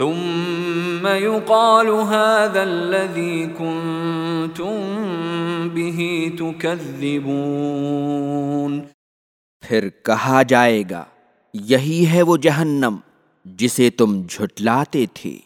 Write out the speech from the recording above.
ثم يقال هذا الذي كنتم به تكذبون پھر کہا جائے گا، یہی ہے وہ جہنم جسے تم جھٹلاتے تھے۔